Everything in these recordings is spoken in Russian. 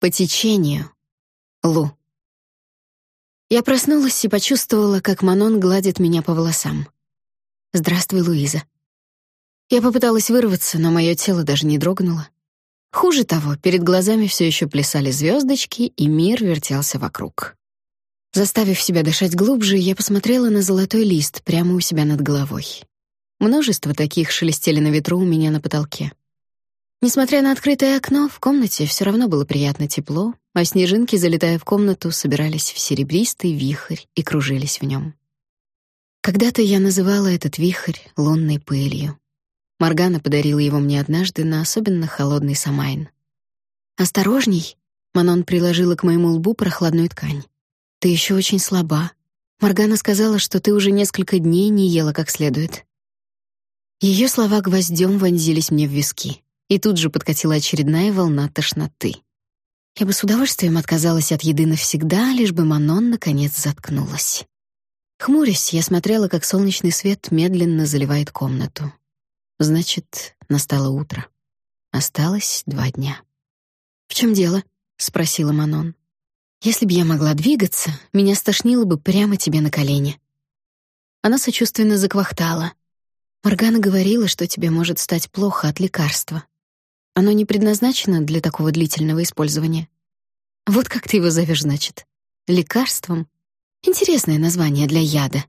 По течению. Лу. Я проснулась и почувствовала, как Манон гладит меня по волосам. «Здравствуй, Луиза». Я попыталась вырваться, но мое тело даже не дрогнуло. Хуже того, перед глазами все еще плясали звездочки, и мир вертелся вокруг. Заставив себя дышать глубже, я посмотрела на золотой лист прямо у себя над головой. Множество таких шелестели на ветру у меня на потолке. Несмотря на открытое окно, в комнате все равно было приятно тепло, а снежинки, залетая в комнату, собирались в серебристый вихрь и кружились в нем. Когда-то я называла этот вихрь лунной пылью. Маргана подарила его мне однажды на особенно холодный Самайн. «Осторожней!» — Манон приложила к моему лбу прохладную ткань. «Ты еще очень слаба. Маргана сказала, что ты уже несколько дней не ела как следует». Ее слова гвоздем вонзились мне в виски и тут же подкатила очередная волна тошноты. Я бы с удовольствием отказалась от еды навсегда, лишь бы Манон наконец заткнулась. Хмурясь, я смотрела, как солнечный свет медленно заливает комнату. Значит, настало утро. Осталось два дня. «В чем дело?» — спросила Манон. «Если б я могла двигаться, меня стошнило бы прямо тебе на колени». Она сочувственно заквахтала. «Моргана говорила, что тебе может стать плохо от лекарства. Оно не предназначено для такого длительного использования. Вот как ты его зовешь, значит? Лекарством? Интересное название для яда.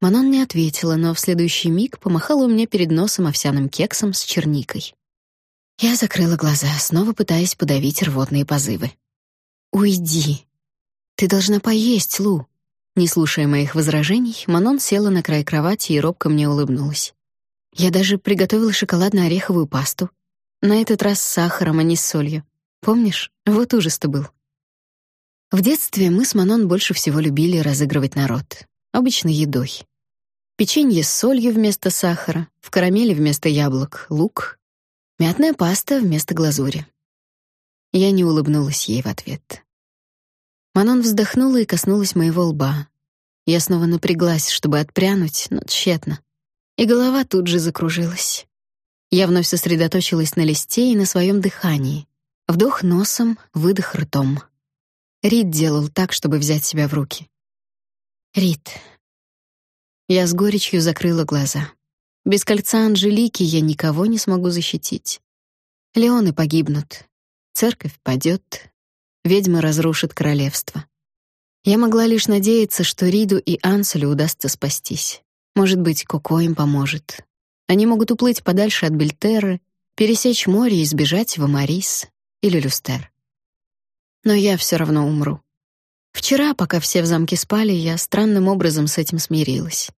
Манон не ответила, но в следующий миг помахала у меня перед носом овсяным кексом с черникой. Я закрыла глаза, снова пытаясь подавить рвотные позывы. «Уйди. Ты должна поесть, Лу». Не слушая моих возражений, Манон села на край кровати и робко мне улыбнулась. Я даже приготовила шоколадно-ореховую пасту, на этот раз с сахаром, а не с солью. Помнишь? Вот ужас-то был. В детстве мы с Манон больше всего любили разыгрывать народ. Обычно едой. Печенье с солью вместо сахара, в карамели вместо яблок лук, мятная паста вместо глазури. Я не улыбнулась ей в ответ. Манон вздохнула и коснулась моего лба. Я снова напряглась, чтобы отпрянуть, но тщетно. И голова тут же закружилась. Я вновь сосредоточилась на листе и на своем дыхании. Вдох носом, выдох ртом. Рид делал так, чтобы взять себя в руки. Рид. Я с горечью закрыла глаза. Без кольца Анжелики я никого не смогу защитить. Леоны погибнут. Церковь падет. Ведьма разрушит королевство. Я могла лишь надеяться, что Риду и Анселю удастся спастись. Может быть, Коко им поможет. Они могут уплыть подальше от Бельтерры, пересечь море и сбежать в Амарис или Люстер. Но я все равно умру. Вчера, пока все в замке спали, я странным образом с этим смирилась.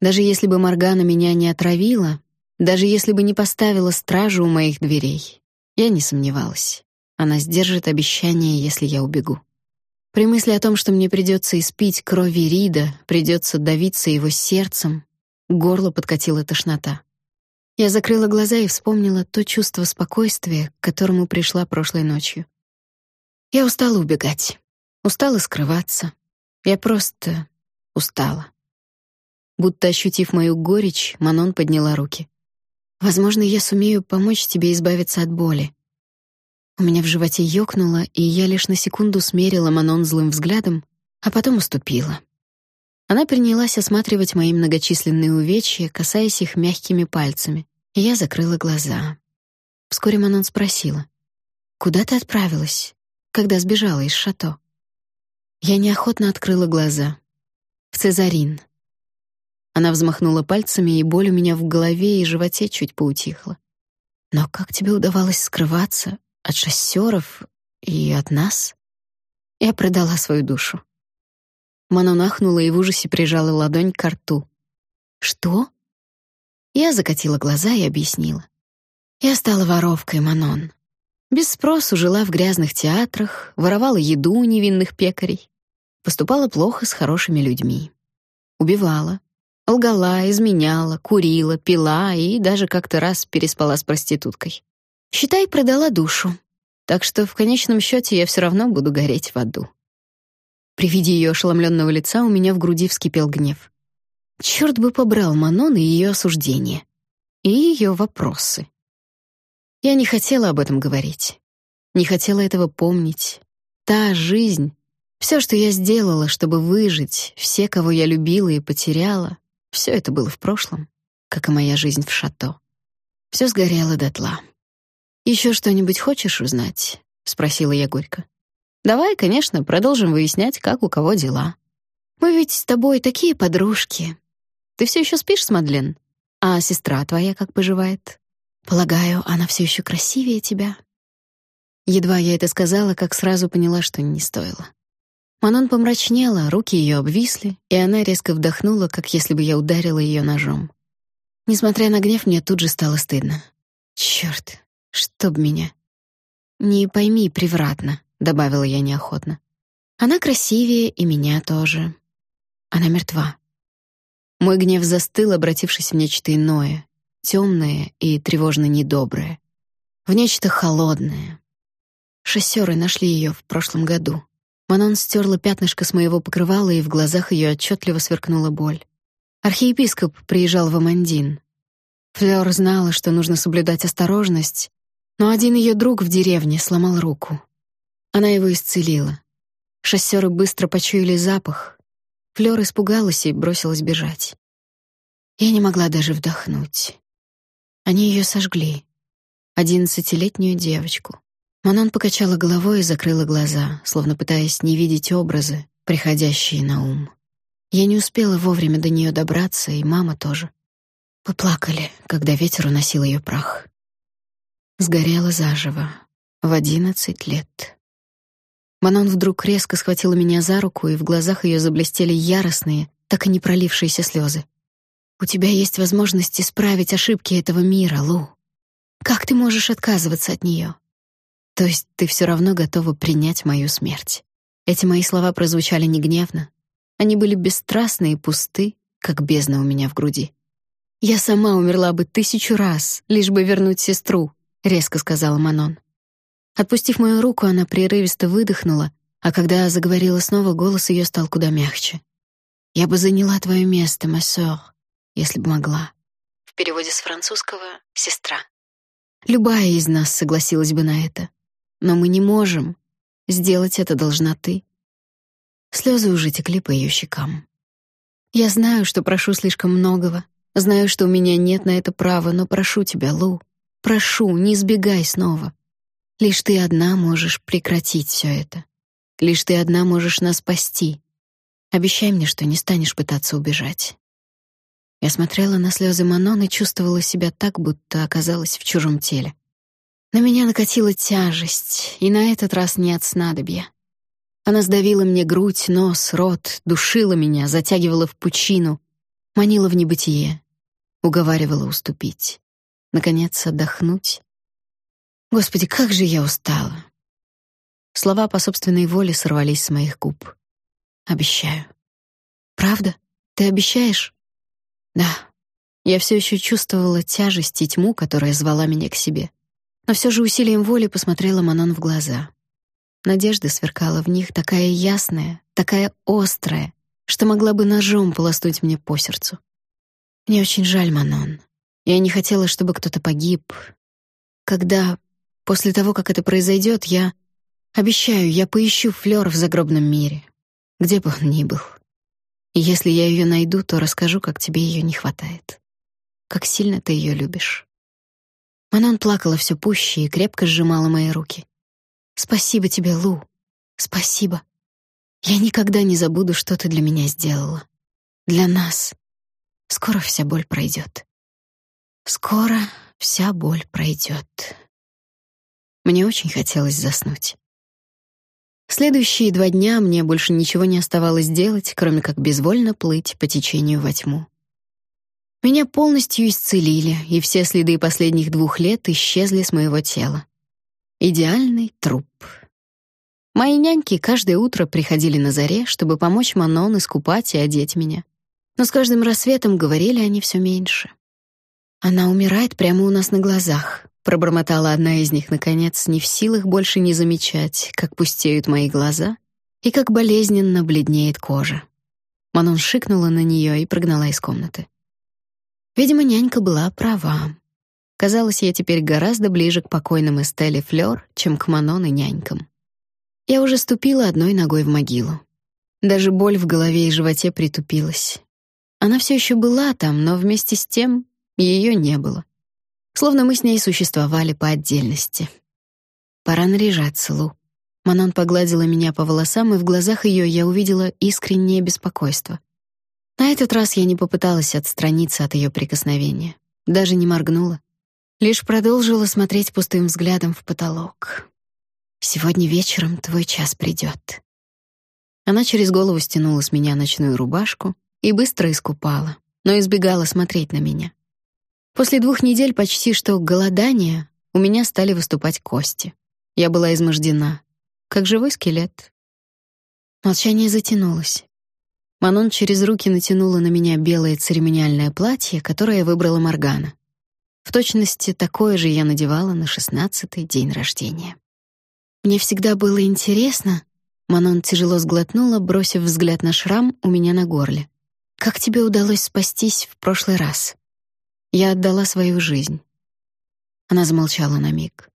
Даже если бы Моргана меня не отравила, даже если бы не поставила стражу у моих дверей, я не сомневалась. Она сдержит обещание, если я убегу. При мысли о том, что мне придется испить крови Рида, придется давиться его сердцем, горло подкатила тошнота. Я закрыла глаза и вспомнила то чувство спокойствия, к которому пришла прошлой ночью. Я устала убегать, устала скрываться. Я просто устала. Будто ощутив мою горечь, Манон подняла руки. Возможно, я сумею помочь тебе избавиться от боли. У меня в животе ёкнуло, и я лишь на секунду смерила Манон злым взглядом, а потом уступила. Она принялась осматривать мои многочисленные увечья, касаясь их мягкими пальцами, я закрыла глаза. Вскоре Манон спросила: "Куда ты отправилась, когда сбежала из шато?" Я неохотно открыла глаза. В Цезарин. Она взмахнула пальцами, и боль у меня в голове и животе чуть поутихла. Но как тебе удавалось скрываться от шоссеров и от нас? Я продала свою душу. Манон ахнула и в ужасе прижала ладонь к рту. «Что?» Я закатила глаза и объяснила. Я стала воровкой, Манон. Без спросу жила в грязных театрах, воровала еду у невинных пекарей. Поступала плохо с хорошими людьми. Убивала. Лгала, изменяла, курила, пила и даже как-то раз переспала с проституткой. Считай, продала душу. Так что в конечном счете я все равно буду гореть в аду. При виде ее ошеломленного лица у меня в груди вскипел гнев. Черт бы побрал Манон и ее осуждение. И ее вопросы. Я не хотела об этом говорить. не хотела этого помнить. Та жизнь, все, что я сделала, чтобы выжить, все, кого я любила и потеряла, все это было в прошлом, как и моя жизнь в шато. Все сгорело дотла. Еще что-нибудь хочешь узнать? спросила я горько. Давай, конечно, продолжим выяснять, как у кого дела. Мы ведь с тобой такие подружки. Ты все еще спишь с Мадлен? А сестра твоя как поживает? Полагаю, она все еще красивее тебя. Едва я это сказала, как сразу поняла, что не стоило. Манон помрачнела, руки ее обвисли, и она резко вдохнула, как если бы я ударила ее ножом. Несмотря на гнев, мне тут же стало стыдно. Черт, чтоб меня. Не пойми превратно, добавила я неохотно. Она красивее и меня тоже. Она мертва. Мой гнев застыл, обратившись в нечто иное, темное и тревожно недоброе, в нечто холодное. Шоссеры нашли ее в прошлом году. Манон стерла пятнышко с моего покрывала, и в глазах ее отчетливо сверкнула боль. Архиепископ приезжал в Амандин. Флёр знала, что нужно соблюдать осторожность, но один ее друг в деревне сломал руку. Она его исцелила. Шоссеры быстро почуяли запах. Флёр испугалась и бросилась бежать. Я не могла даже вдохнуть. Они ее сожгли. Одиннадцатилетнюю девочку. Манон покачала головой и закрыла глаза, словно пытаясь не видеть образы, приходящие на ум. Я не успела вовремя до нее добраться, и мама тоже. Поплакали, когда ветер уносил ее прах. Сгорела заживо в одиннадцать лет. Манон вдруг резко схватила меня за руку, и в глазах ее заблестели яростные, так и не пролившиеся слезы. У тебя есть возможность исправить ошибки этого мира, Лу. Как ты можешь отказываться от нее? То есть ты все равно готова принять мою смерть. Эти мои слова прозвучали не гневно. Они были бесстрастны и пусты, как бездна у меня в груди. Я сама умерла бы тысячу раз, лишь бы вернуть сестру, резко сказала Манон. Отпустив мою руку, она прерывисто выдохнула, а когда заговорила снова, голос ее стал куда мягче. Я бы заняла твое место, массор, если бы могла. В переводе с французского сестра. Любая из нас согласилась бы на это. Но мы не можем. Сделать это должна ты. Слезы уже текли по ее щекам. Я знаю, что прошу слишком многого. Знаю, что у меня нет на это права, но прошу тебя, Лу. Прошу, не избегай снова. Лишь ты одна можешь прекратить все это. Лишь ты одна можешь нас спасти. Обещай мне, что не станешь пытаться убежать. Я смотрела на слезы Манон и чувствовала себя так, будто оказалась в чужом теле. На меня накатила тяжесть, и на этот раз не от снадобья. Она сдавила мне грудь, нос, рот, душила меня, затягивала в пучину, манила в небытие, уговаривала уступить. Наконец, отдохнуть. Господи, как же я устала. Слова по собственной воле сорвались с моих губ. Обещаю. Правда? Ты обещаешь? Да. Я все еще чувствовала тяжесть и тьму, которая звала меня к себе но все же усилием воли посмотрела Манон в глаза. Надежда сверкала в них, такая ясная, такая острая, что могла бы ножом полоснуть мне по сердцу. Мне очень жаль, Манон. Я не хотела, чтобы кто-то погиб. Когда после того, как это произойдет, я обещаю, я поищу Флёр в загробном мире, где бы он ни был. И если я ее найду, то расскажу, как тебе ее не хватает. Как сильно ты ее любишь. Манон плакала все пуще и крепко сжимала мои руки. «Спасибо тебе, Лу. Спасибо. Я никогда не забуду, что ты для меня сделала. Для нас. Скоро вся боль пройдет. Скоро вся боль пройдет». Мне очень хотелось заснуть. Следующие два дня мне больше ничего не оставалось делать, кроме как безвольно плыть по течению во тьму. Меня полностью исцелили, и все следы последних двух лет исчезли с моего тела. Идеальный труп. Мои няньки каждое утро приходили на заре, чтобы помочь Манон искупать и одеть меня. Но с каждым рассветом говорили они все меньше. Она умирает прямо у нас на глазах, пробормотала одна из них наконец, не в силах больше не замечать, как пустеют мои глаза и как болезненно бледнеет кожа. Манон шикнула на нее и прогнала из комнаты. Видимо, нянька была права. Казалось, я теперь гораздо ближе к покойным Эстелле Флёр, чем к Манон и нянькам. Я уже ступила одной ногой в могилу. Даже боль в голове и животе притупилась. Она все еще была там, но вместе с тем ее не было. Словно мы с ней существовали по отдельности. Пора наряжаться, Лу. Манон погладила меня по волосам, и в глазах ее я увидела искреннее беспокойство. На этот раз я не попыталась отстраниться от ее прикосновения, даже не моргнула, лишь продолжила смотреть пустым взглядом в потолок. Сегодня вечером твой час придет. Она через голову стянула с меня ночную рубашку и быстро искупала, но избегала смотреть на меня. После двух недель почти что голодания у меня стали выступать кости. Я была измождена, как живой скелет. Молчание затянулось. Манон через руки натянула на меня белое церемониальное платье, которое выбрала Моргана. В точности такое же я надевала на шестнадцатый день рождения. Мне всегда было интересно, Манон тяжело сглотнула, бросив взгляд на шрам у меня на горле. Как тебе удалось спастись в прошлый раз? Я отдала свою жизнь. Она замолчала на миг.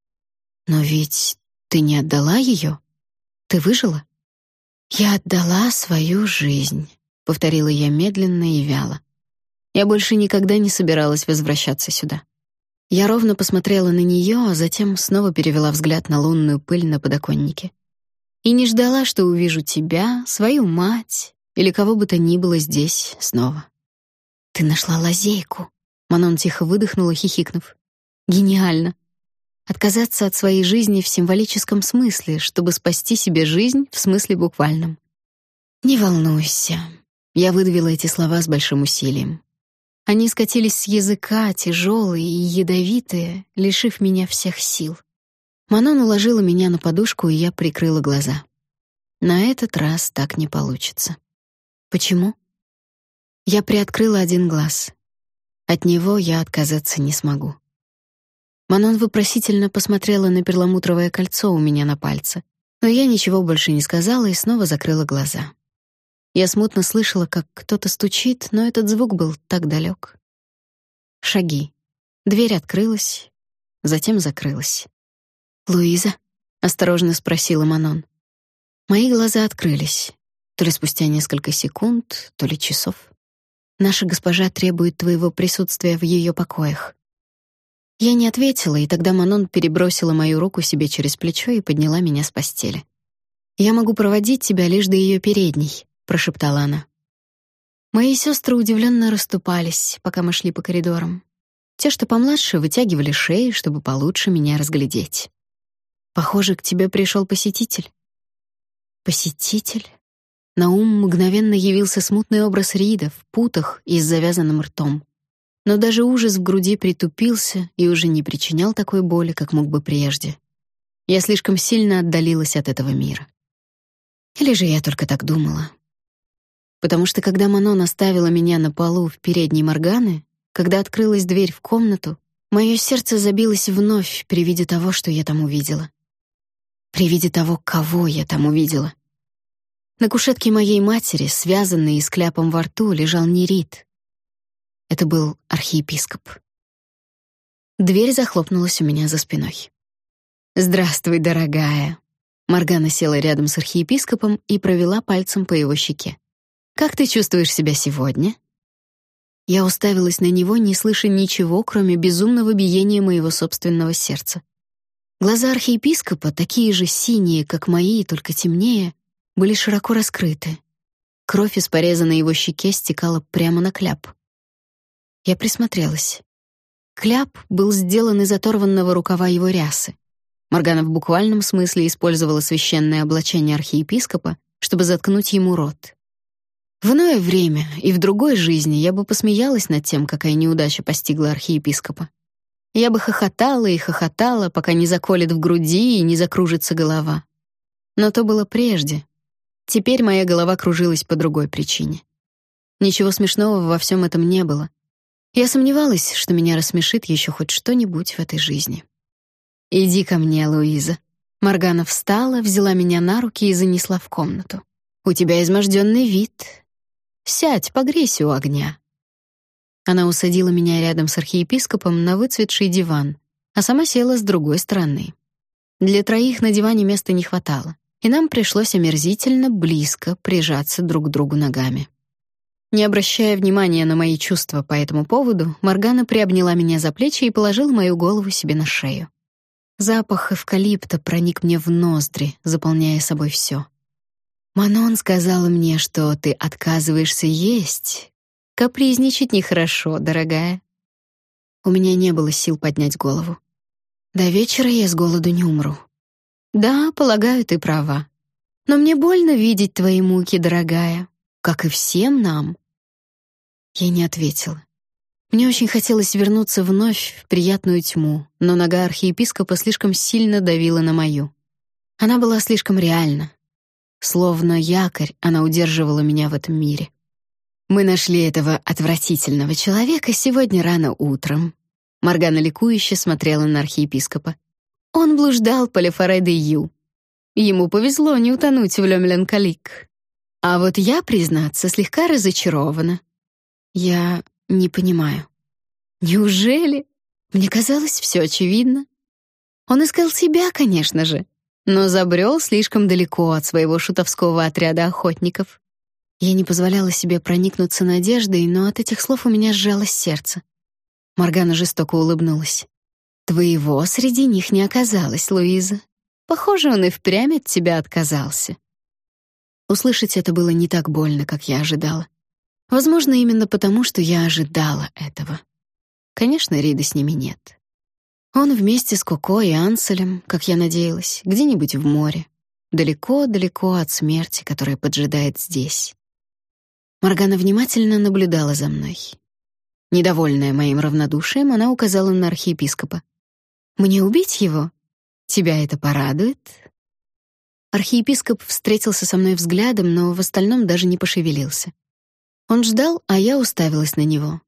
Но ведь ты не отдала ее? Ты выжила? Я отдала свою жизнь, повторила я медленно и вяло. Я больше никогда не собиралась возвращаться сюда. Я ровно посмотрела на нее, а затем снова перевела взгляд на лунную пыль на подоконнике. И не ждала, что увижу тебя, свою мать или кого бы то ни было здесь снова. Ты нашла лазейку. Манон тихо выдохнула, хихикнув. Гениально. Отказаться от своей жизни в символическом смысле, чтобы спасти себе жизнь в смысле буквальном. Не волнуйся. Я выдавила эти слова с большим усилием. Они скатились с языка, тяжелые и ядовитые, лишив меня всех сил. Манон уложила меня на подушку, и я прикрыла глаза. На этот раз так не получится. Почему? Я приоткрыла один глаз. От него я отказаться не смогу. Манон вопросительно посмотрела на перламутровое кольцо у меня на пальце, но я ничего больше не сказала и снова закрыла глаза. Я смутно слышала, как кто-то стучит, но этот звук был так далек. Шаги. Дверь открылась, затем закрылась. «Луиза?» — осторожно спросила Манон. Мои глаза открылись, то ли спустя несколько секунд, то ли часов. Наша госпожа требует твоего присутствия в ее покоях. Я не ответила, и тогда Манон перебросила мою руку себе через плечо и подняла меня с постели. Я могу проводить тебя лишь до ее передней, прошептала она. Мои сестры удивленно расступались, пока мы шли по коридорам. Те, что помладше, вытягивали шеи, чтобы получше меня разглядеть. Похоже, к тебе пришел посетитель. Посетитель? На ум мгновенно явился смутный образ Рида в путах и с завязанным ртом. Но даже ужас в груди притупился и уже не причинял такой боли, как мог бы прежде. Я слишком сильно отдалилась от этого мира. Или же я только так думала? потому что когда Манон оставила меня на полу в передней Морганы, когда открылась дверь в комнату, мое сердце забилось вновь при виде того, что я там увидела. При виде того, кого я там увидела. На кушетке моей матери, связанный и с кляпом во рту, лежал Нерит. Это был архиепископ. Дверь захлопнулась у меня за спиной. «Здравствуй, дорогая!» Моргана села рядом с архиепископом и провела пальцем по его щеке. Как ты чувствуешь себя сегодня? Я уставилась на него, не слыша ничего, кроме безумного биения моего собственного сердца. Глаза архиепископа, такие же синие, как мои, только темнее, были широко раскрыты. Кровь из пореза на его щеке стекала прямо на кляп. Я присмотрелась. Кляп был сделан из оторванного рукава его рясы. Моргана в буквальном смысле использовала священное облачение архиепископа, чтобы заткнуть ему рот. В иное время и в другой жизни я бы посмеялась над тем, какая неудача постигла архиепископа. Я бы хохотала и хохотала, пока не заколет в груди и не закружится голова. Но то было прежде. Теперь моя голова кружилась по другой причине. Ничего смешного во всем этом не было. Я сомневалась, что меня рассмешит еще хоть что-нибудь в этой жизни. «Иди ко мне, Луиза». Моргана встала, взяла меня на руки и занесла в комнату. «У тебя изможденный вид. Сядь, погрейся у огня». Она усадила меня рядом с архиепископом на выцветший диван, а сама села с другой стороны. Для троих на диване места не хватало, и нам пришлось омерзительно близко прижаться друг к другу ногами. Не обращая внимания на мои чувства по этому поводу, Моргана приобняла меня за плечи и положила мою голову себе на шею. Запах эвкалипта проник мне в ноздри, заполняя собой все. Манон сказала мне, что ты отказываешься есть. Капризничать нехорошо, дорогая. У меня не было сил поднять голову. До вечера я с голоду не умру. Да, полагаю, ты права. Но мне больно видеть твои муки, дорогая как и всем нам. Я не ответила. Мне очень хотелось вернуться вновь в приятную тьму, но нога архиепископа слишком сильно давила на мою. Она была слишком реальна. Словно якорь, она удерживала меня в этом мире. Мы нашли этого отвратительного человека сегодня рано утром. Моргана ликующе смотрела на архиепископа. Он блуждал по Лефаре-де-Ю. Ему повезло не утонуть в Лёмленкалик. А вот я, признаться, слегка разочарована. Я не понимаю. Неужели? Мне казалось, все очевидно. Он искал себя, конечно же, но забрел слишком далеко от своего шутовского отряда охотников. Я не позволяла себе проникнуться надеждой, но от этих слов у меня сжалось сердце. Моргана жестоко улыбнулась. «Твоего среди них не оказалось, Луиза. Похоже, он и впрямь от тебя отказался». Услышать это было не так больно, как я ожидала. Возможно, именно потому, что я ожидала этого. Конечно, Рида с ними нет. Он вместе с Коко и Анселем, как я надеялась, где-нибудь в море, далеко-далеко от смерти, которая поджидает здесь. Маргана внимательно наблюдала за мной. Недовольная моим равнодушием, она указала на архиепископа. «Мне убить его? Тебя это порадует?» Архиепископ встретился со мной взглядом, но в остальном даже не пошевелился. Он ждал, а я уставилась на него.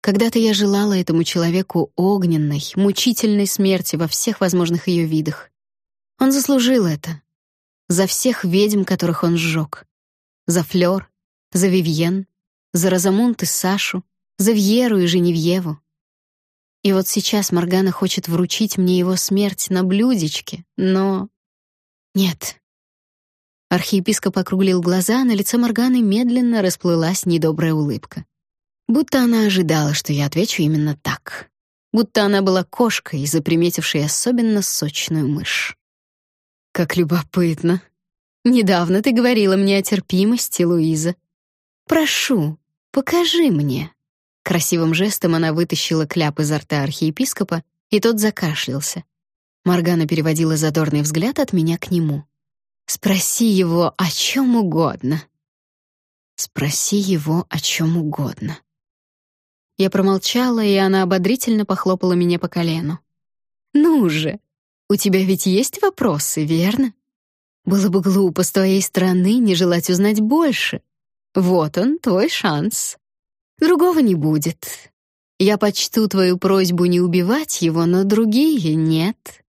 Когда-то я желала этому человеку огненной, мучительной смерти во всех возможных ее видах. Он заслужил это. За всех ведьм, которых он сжег. За Флёр, за Вивьен, за Розамунд и Сашу, за Вьеру и Женевьеву. И вот сейчас Моргана хочет вручить мне его смерть на блюдечке, но... Нет, Архиепископ округлил глаза, на лице Морганы медленно расплылась недобрая улыбка. Будто она ожидала, что я отвечу именно так. Будто она была кошкой, заприметившей особенно сочную мышь. Как любопытно. Недавно ты говорила мне о терпимости, Луиза. Прошу, покажи мне. Красивым жестом она вытащила кляп изо рта архиепископа, и тот закашлялся. Моргана переводила задорный взгляд от меня к нему. Спроси его о чем угодно. Спроси его о чем угодно. Я промолчала, и она ободрительно похлопала меня по колену. Ну же, у тебя ведь есть вопросы, верно? Было бы глупо с твоей стороны не желать узнать больше. Вот он, твой шанс. Другого не будет. Я почту твою просьбу не убивать его, но другие нет.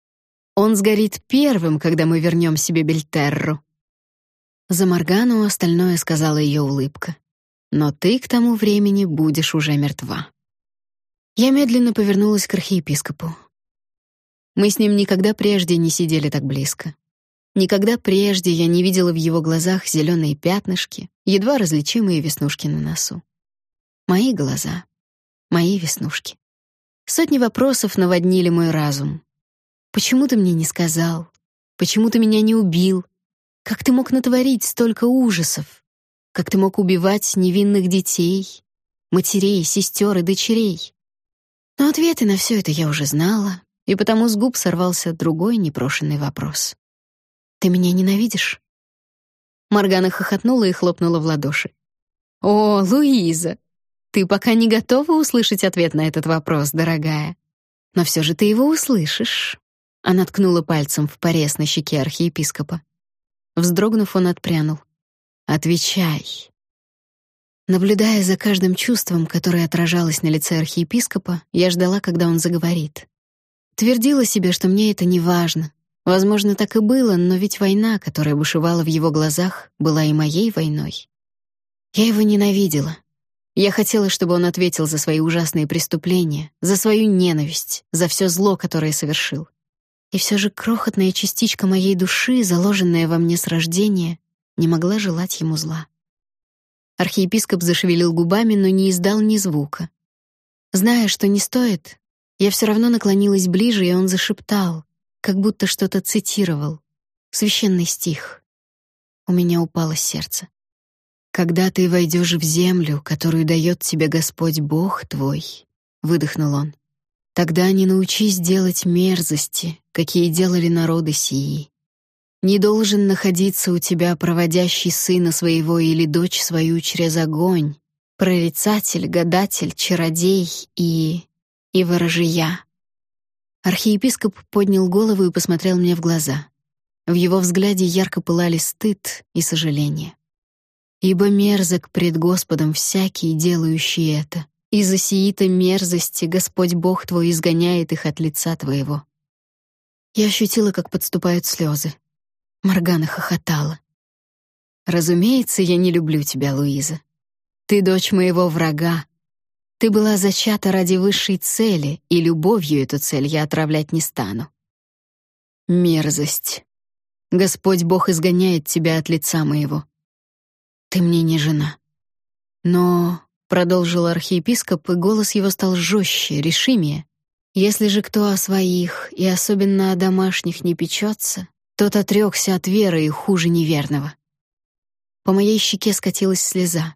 Он сгорит первым, когда мы вернем себе Бельтерру. За Моргану остальное сказала ее улыбка. Но ты к тому времени будешь уже мертва. Я медленно повернулась к архиепископу. Мы с ним никогда прежде не сидели так близко. Никогда прежде я не видела в его глазах зеленые пятнышки, едва различимые веснушки на носу. Мои глаза, мои веснушки. Сотни вопросов наводнили мой разум. Почему ты мне не сказал? Почему ты меня не убил? Как ты мог натворить столько ужасов? Как ты мог убивать невинных детей, матерей, сестер и дочерей? Но ответы на все это я уже знала, и потому с губ сорвался другой непрошенный вопрос. Ты меня ненавидишь? Маргана хохотнула и хлопнула в ладоши. О, Луиза, ты пока не готова услышать ответ на этот вопрос, дорогая. Но все же ты его услышишь. Она ткнула пальцем в порез на щеке архиепископа. Вздрогнув, он отпрянул. «Отвечай». Наблюдая за каждым чувством, которое отражалось на лице архиепископа, я ждала, когда он заговорит. Твердила себе, что мне это не важно. Возможно, так и было, но ведь война, которая бушевала в его глазах, была и моей войной. Я его ненавидела. Я хотела, чтобы он ответил за свои ужасные преступления, за свою ненависть, за все зло, которое совершил. И все же крохотная частичка моей души, заложенная во мне с рождения, не могла желать ему зла. Архиепископ зашевелил губами, но не издал ни звука. Зная, что не стоит, я все равно наклонилась ближе, и он зашептал, как будто что-то цитировал. Священный стих. У меня упало сердце. Когда ты войдешь в землю, которую дает тебе Господь Бог твой, выдохнул он. Тогда не научись делать мерзости, какие делали народы сии. Не должен находиться у тебя проводящий сына своего или дочь свою через огонь, прорицатель, гадатель, чародей и и ворожия. Архиепископ поднял голову и посмотрел мне в глаза. В его взгляде ярко пылали стыд и сожаление. Ибо мерзок пред Господом всякий, делающий это. Из-за сиита мерзости Господь Бог твой изгоняет их от лица твоего. Я ощутила, как подступают слезы. Моргана хохотала. Разумеется, я не люблю тебя, Луиза. Ты дочь моего врага. Ты была зачата ради высшей цели, и любовью эту цель я отравлять не стану. Мерзость. Господь Бог изгоняет тебя от лица моего. Ты мне не жена. Но, — продолжил архиепископ, и голос его стал жестче, решимее, если же кто о своих, и особенно о домашних, не печется, тот отрекся от веры и хуже неверного. По моей щеке скатилась слеза.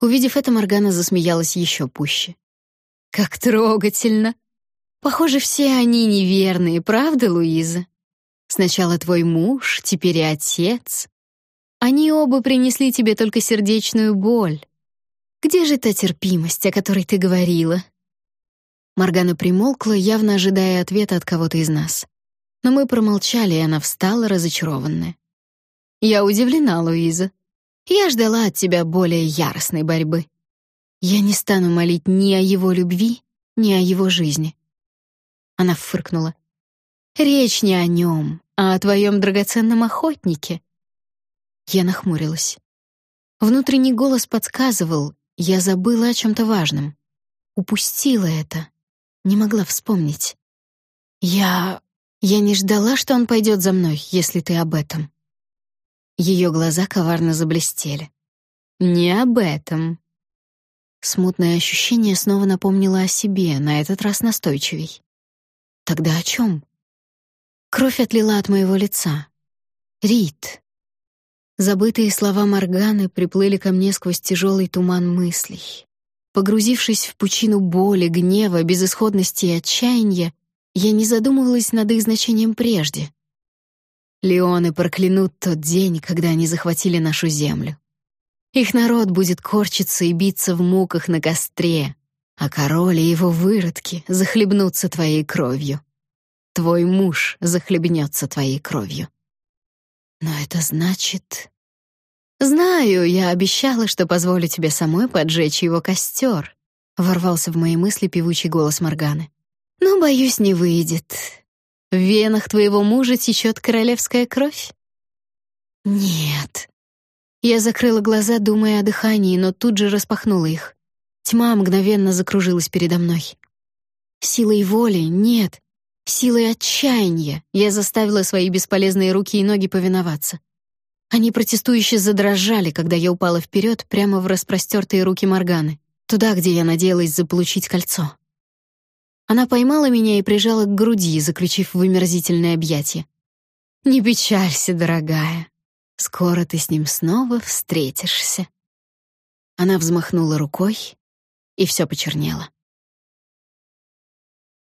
Увидев это, Моргана засмеялась еще пуще. «Как трогательно! Похоже, все они неверные, правда, Луиза? Сначала твой муж, теперь и отец, они оба принесли тебе только сердечную боль. Где же та терпимость, о которой ты говорила?» Маргана примолкла, явно ожидая ответа от кого-то из нас. Но мы промолчали, и она встала, разочарованная. «Я удивлена, Луиза. Я ждала от тебя более яростной борьбы. Я не стану молить ни о его любви, ни о его жизни». Она фыркнула. «Речь не о нем, а о твоем драгоценном охотнике, я нахмурилась. Внутренний голос подсказывал, я забыла о чем то важном. Упустила это. Не могла вспомнить. Я... я не ждала, что он пойдет за мной, если ты об этом. Ее глаза коварно заблестели. Не об этом. Смутное ощущение снова напомнило о себе, на этот раз настойчивей. Тогда о чем? Кровь отлила от моего лица. Рит. Забытые слова Морганы приплыли ко мне сквозь тяжелый туман мыслей. Погрузившись в пучину боли, гнева, безысходности и отчаяния, я не задумывалась над их значением прежде. Леоны проклянут тот день, когда они захватили нашу землю. Их народ будет корчиться и биться в муках на костре, а король и его выродки захлебнутся твоей кровью. Твой муж захлебнется твоей кровью. Но это значит... «Знаю, я обещала, что позволю тебе самой поджечь его костер», — ворвался в мои мысли певучий голос Морганы. «Но, боюсь, не выйдет. В венах твоего мужа течет королевская кровь?» «Нет». Я закрыла глаза, думая о дыхании, но тут же распахнула их. Тьма мгновенно закружилась передо мной. Силой воли нет, силой отчаяния я заставила свои бесполезные руки и ноги повиноваться. Они протестующе задрожали, когда я упала вперед прямо в распростертые руки Морганы, туда, где я надеялась заполучить кольцо. Она поймала меня и прижала к груди, заключив в омерзительное объятие. «Не печалься, дорогая. Скоро ты с ним снова встретишься». Она взмахнула рукой, и все почернело.